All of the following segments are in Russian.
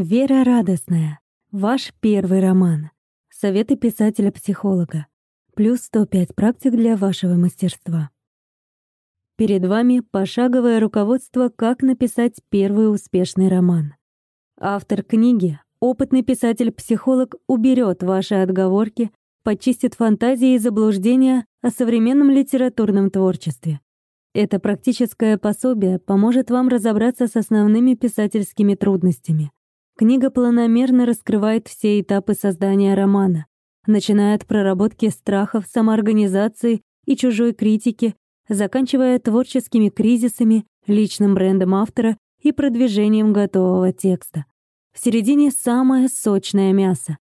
Вера радостная. Ваш первый роман. Советы писателя-психолога. Плюс 105 практик для вашего мастерства. Перед вами пошаговое руководство, как написать первый успешный роман. Автор книги, опытный писатель-психолог, уберет ваши отговорки, почистит фантазии и заблуждения о современном литературном творчестве. Это практическое пособие поможет вам разобраться с основными писательскими трудностями. Книга планомерно раскрывает все этапы создания романа, начиная от проработки страхов, самоорганизации и чужой критики, заканчивая творческими кризисами, личным брендом автора и продвижением готового текста. В середине самое сочное мясо.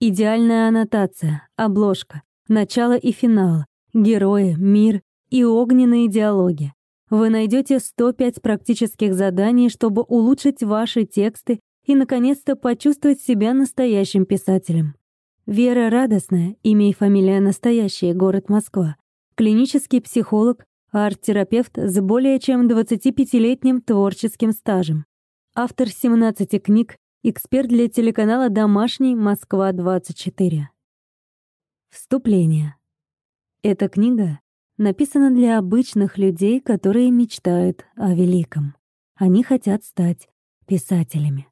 Идеальная аннотация, обложка, начало и финал, герои, мир и огненные диалоги. Вы найдете 105 практических заданий, чтобы улучшить ваши тексты и, наконец-то, почувствовать себя настоящим писателем. Вера Радостная, имя и фамилия настоящая, город Москва. Клинический психолог, арт-терапевт с более чем 25-летним творческим стажем. Автор 17 книг, эксперт для телеканала «Домашний Москва-24». Вступление. Эта книга написана для обычных людей, которые мечтают о великом. Они хотят стать писателями.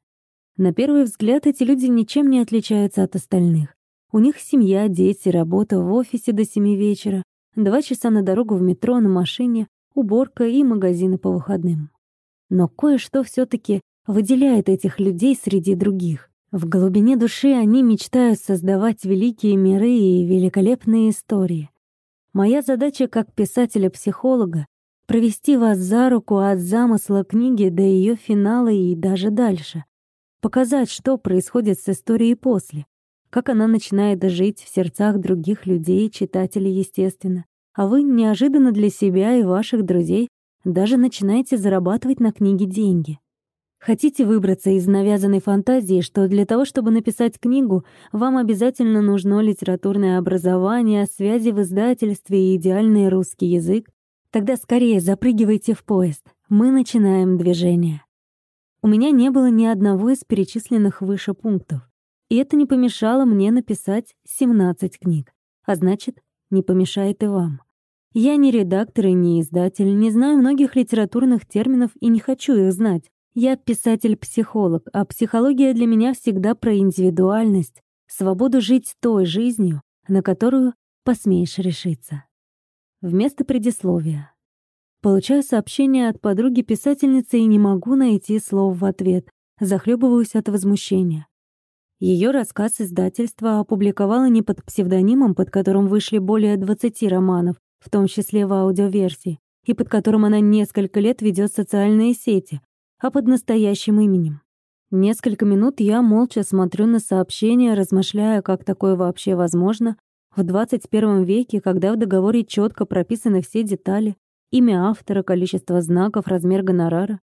На первый взгляд эти люди ничем не отличаются от остальных. У них семья, дети, работа в офисе до семи вечера, два часа на дорогу в метро на машине, уборка и магазины по выходным. Но кое-что все таки выделяет этих людей среди других. В глубине души они мечтают создавать великие миры и великолепные истории. Моя задача как писателя-психолога — провести вас за руку от замысла книги до ее финала и даже дальше показать, что происходит с историей после, как она начинает жить в сердцах других людей, читателей, естественно. А вы неожиданно для себя и ваших друзей даже начинаете зарабатывать на книге деньги. Хотите выбраться из навязанной фантазии, что для того, чтобы написать книгу, вам обязательно нужно литературное образование, связи в издательстве и идеальный русский язык? Тогда скорее запрыгивайте в поезд. Мы начинаем движение. У меня не было ни одного из перечисленных выше пунктов. И это не помешало мне написать 17 книг. А значит, не помешает и вам. Я не редактор и не издатель, не знаю многих литературных терминов и не хочу их знать. Я писатель-психолог, а психология для меня всегда про индивидуальность, свободу жить той жизнью, на которую посмеешь решиться. Вместо предисловия. Получаю сообщение от подруги-писательницы и не могу найти слов в ответ. Захлебываюсь от возмущения. Ее рассказ издательство опубликовало не под псевдонимом, под которым вышли более 20 романов, в том числе в аудиоверсии, и под которым она несколько лет ведет социальные сети, а под настоящим именем. Несколько минут я молча смотрю на сообщение, размышляя, как такое вообще возможно в 21 веке, когда в договоре четко прописаны все детали, Имя автора, количество знаков, размер гонорара.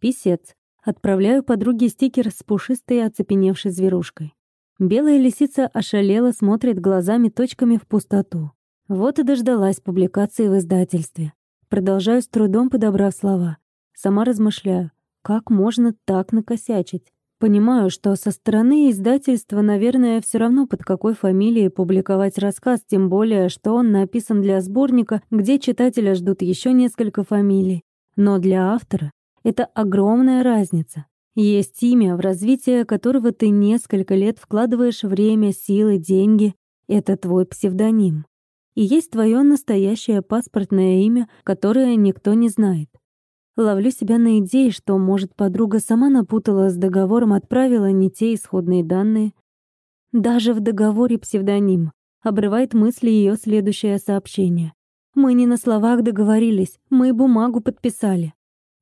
Писец. Отправляю подруге стикер с пушистой оцепеневшей зверушкой. Белая лисица ошалела, смотрит глазами точками в пустоту. Вот и дождалась публикации в издательстве. Продолжаю с трудом, подобрав слова. Сама размышляю, как можно так накосячить? Понимаю, что со стороны издательства, наверное, все равно под какой фамилией публиковать рассказ, тем более, что он написан для сборника, где читателя ждут еще несколько фамилий. Но для автора это огромная разница. Есть имя, в развитие которого ты несколько лет вкладываешь время, силы, деньги. Это твой псевдоним. И есть твое настоящее паспортное имя, которое никто не знает. Ловлю себя на идее, что, может, подруга сама напутала с договором, отправила не те исходные данные. Даже в договоре псевдоним. Обрывает мысли ее следующее сообщение. «Мы не на словах договорились, мы бумагу подписали».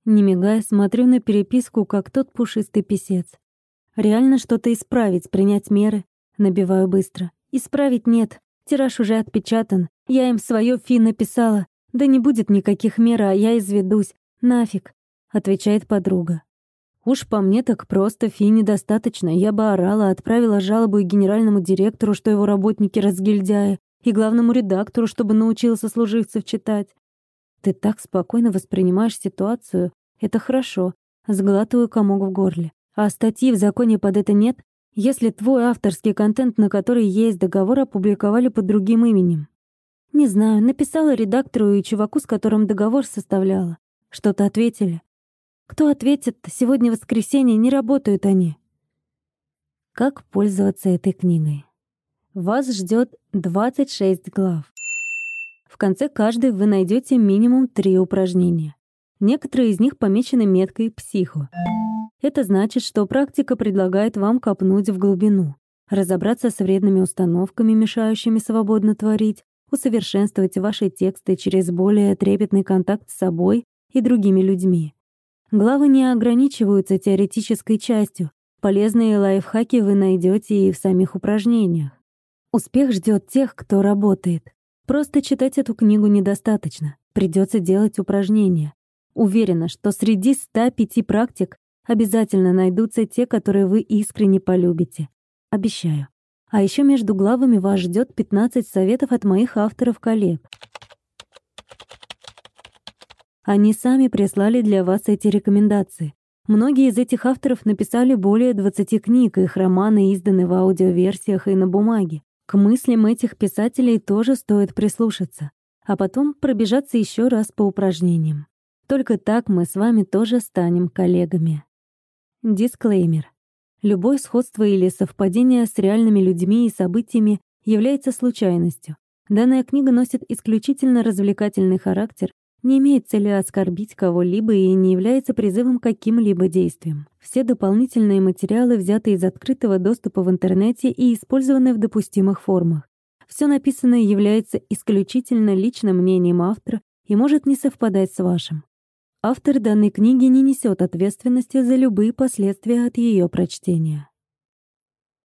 Не мигая, смотрю на переписку, как тот пушистый писец. Реально что-то исправить, принять меры. Набиваю быстро. Исправить нет. Тираж уже отпечатан. Я им свое фи написала. Да не будет никаких мер, а я изведусь. «Нафиг», — отвечает подруга. Уж по мне так просто, фи недостаточно. Я бы орала, отправила жалобу и генеральному директору, что его работники разгильдяи, и главному редактору, чтобы научился служивцев читать. Ты так спокойно воспринимаешь ситуацию. Это хорошо. Сглатываю комок в горле. А статьи в законе под это нет, если твой авторский контент, на который есть договор, опубликовали под другим именем. Не знаю, написала редактору и чуваку, с которым договор составляла. Что-то ответили. Кто ответит-то? Сегодня воскресенье, не работают они. Как пользоваться этой книгой? Вас ждет 26 глав. В конце каждой вы найдете минимум три упражнения. Некоторые из них помечены меткой «психо». Это значит, что практика предлагает вам копнуть в глубину, разобраться с вредными установками, мешающими свободно творить, усовершенствовать ваши тексты через более трепетный контакт с собой и другими людьми. Главы не ограничиваются теоретической частью. Полезные лайфхаки вы найдете и в самих упражнениях. Успех ждет тех, кто работает. Просто читать эту книгу недостаточно. Придется делать упражнения. Уверена, что среди 105 практик Обязательно найдутся те, которые вы искренне полюбите. Обещаю. А еще между главами вас ждет 15 советов от моих авторов-коллег. Они сами прислали для вас эти рекомендации. Многие из этих авторов написали более 20 книг, их романы изданы в аудиоверсиях и на бумаге. К мыслям этих писателей тоже стоит прислушаться, а потом пробежаться еще раз по упражнениям. Только так мы с вами тоже станем коллегами. Дисклеймер. Любое сходство или совпадение с реальными людьми и событиями является случайностью. Данная книга носит исключительно развлекательный характер, не имеет цели оскорбить кого-либо и не является призывом к каким-либо действиям. Все дополнительные материалы взяты из открытого доступа в интернете и использованы в допустимых формах. Все написанное является исключительно личным мнением автора и может не совпадать с вашим. Автор данной книги не несет ответственности за любые последствия от ее прочтения.